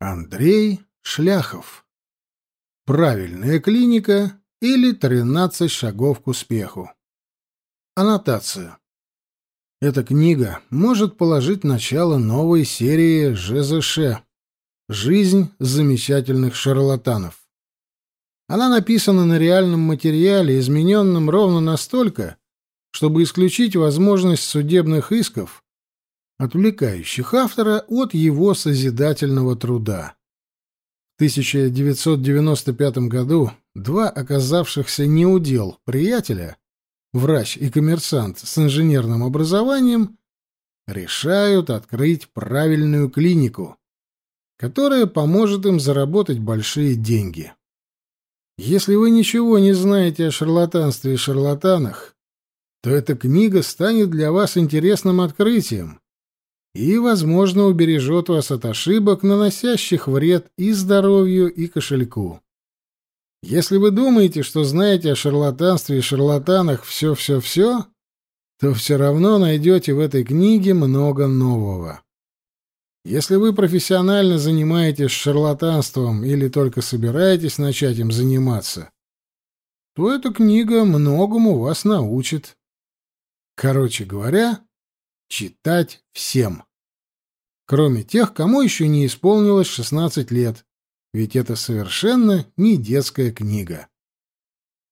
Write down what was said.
Андрей Шляхов. Правильная клиника или 13 шагов к успеху. Аннотация. Эта книга может положить начало новой серии ЖЗШ «Жизнь замечательных шарлатанов». Она написана на реальном материале, измененном ровно настолько, чтобы исключить возможность судебных исков отвлекающих автора от его созидательного труда. В 1995 году два оказавшихся неудел приятеля, врач и коммерсант с инженерным образованием, решают открыть правильную клинику, которая поможет им заработать большие деньги. Если вы ничего не знаете о шарлатанстве и шарлатанах, то эта книга станет для вас интересным открытием, и, возможно, убережет вас от ошибок, наносящих вред и здоровью, и кошельку. Если вы думаете, что знаете о шарлатанстве и шарлатанах все-все-все, то все равно найдете в этой книге много нового. Если вы профессионально занимаетесь шарлатанством или только собираетесь начать им заниматься, то эта книга многому вас научит. Короче говоря, читать всем кроме тех, кому еще не исполнилось 16 лет, ведь это совершенно не детская книга.